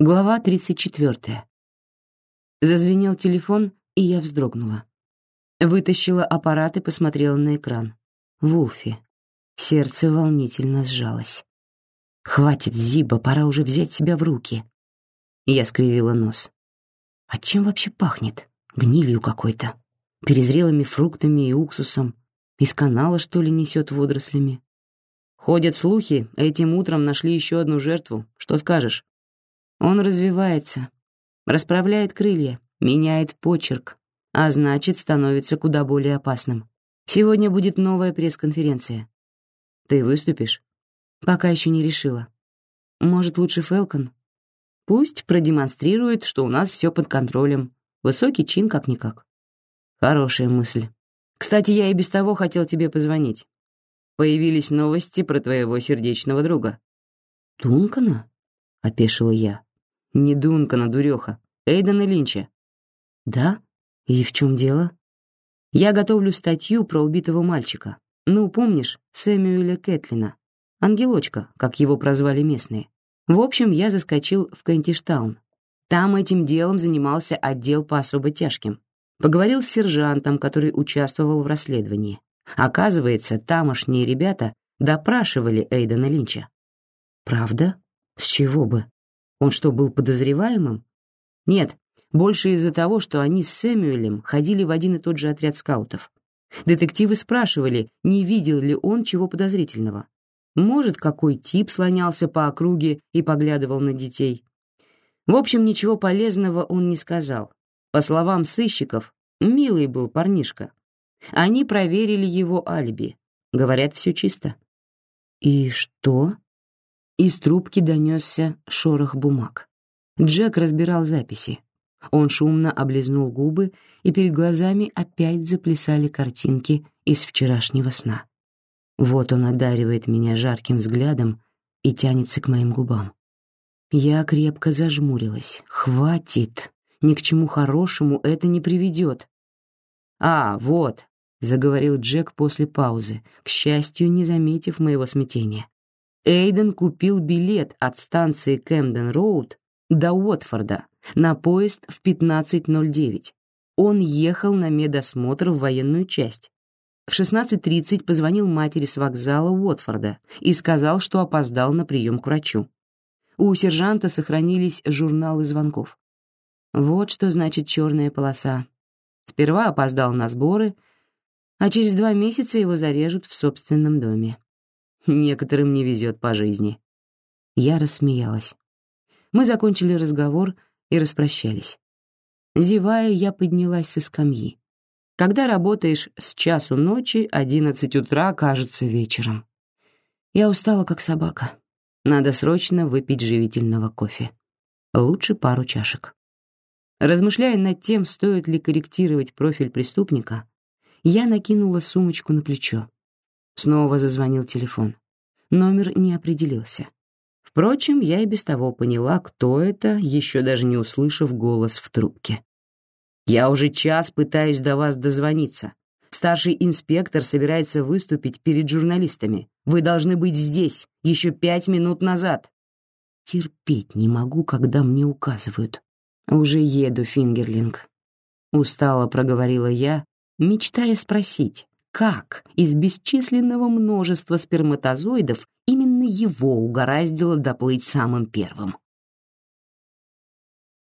Глава 34. Зазвенел телефон, и я вздрогнула. Вытащила аппарат и посмотрела на экран. Вулфи. Сердце волнительно сжалось. «Хватит, Зиба, пора уже взять себя в руки». Я скривила нос. «А чем вообще пахнет? Гнилью какой-то. Перезрелыми фруктами и уксусом. Из канала, что ли, несет водорослями?» «Ходят слухи, этим утром нашли еще одну жертву. Что скажешь?» Он развивается, расправляет крылья, меняет почерк, а значит, становится куда более опасным. Сегодня будет новая пресс-конференция. Ты выступишь? Пока еще не решила. Может, лучше Фелкон? Пусть продемонстрирует, что у нас все под контролем. Высокий чин как-никак. Хорошая мысль. Кстати, я и без того хотел тебе позвонить. Появились новости про твоего сердечного друга. Тункана? — опешила я. Не Дункана, дуреха. Эйдена Линча. Да? И в чем дело? Я готовлю статью про убитого мальчика. Ну, помнишь, Сэмюэля Кэтлина. Ангелочка, как его прозвали местные. В общем, я заскочил в Кентиштаун. Там этим делом занимался отдел по особо тяжким. Поговорил с сержантом, который участвовал в расследовании. Оказывается, тамошние ребята допрашивали Эйдена Линча. Правда? С чего бы? Он что, был подозреваемым? Нет, больше из-за того, что они с Сэмюэлем ходили в один и тот же отряд скаутов. Детективы спрашивали, не видел ли он чего подозрительного. Может, какой тип слонялся по округе и поглядывал на детей. В общем, ничего полезного он не сказал. По словам сыщиков, милый был парнишка. Они проверили его алиби. Говорят, все чисто. «И что?» Из трубки донесся шорох бумаг. Джек разбирал записи. Он шумно облизнул губы, и перед глазами опять заплясали картинки из вчерашнего сна. Вот он одаривает меня жарким взглядом и тянется к моим губам. Я крепко зажмурилась. «Хватит! Ни к чему хорошему это не приведет!» «А, вот!» — заговорил Джек после паузы, к счастью, не заметив моего смятения. Эйден купил билет от станции Кэмден-Роуд до Уотфорда на поезд в 15.09. Он ехал на медосмотр в военную часть. В 16.30 позвонил матери с вокзала Уотфорда и сказал, что опоздал на прием к врачу. У сержанта сохранились журналы звонков. Вот что значит черная полоса. Сперва опоздал на сборы, а через два месяца его зарежут в собственном доме. Некоторым не везет по жизни. Я рассмеялась. Мы закончили разговор и распрощались. Зевая, я поднялась со скамьи. Когда работаешь с часу ночи, одиннадцать утра кажется вечером. Я устала, как собака. Надо срочно выпить живительного кофе. Лучше пару чашек. Размышляя над тем, стоит ли корректировать профиль преступника, я накинула сумочку на плечо. Снова зазвонил телефон. Номер не определился. Впрочем, я и без того поняла, кто это, еще даже не услышав голос в трубке. «Я уже час пытаюсь до вас дозвониться. Старший инспектор собирается выступить перед журналистами. Вы должны быть здесь еще пять минут назад». Терпеть не могу, когда мне указывают. «Уже еду, Фингерлинг», — устало проговорила я, мечтая спросить, как из бесчисленного множества сперматозоидов именно его угораздило доплыть самым первым.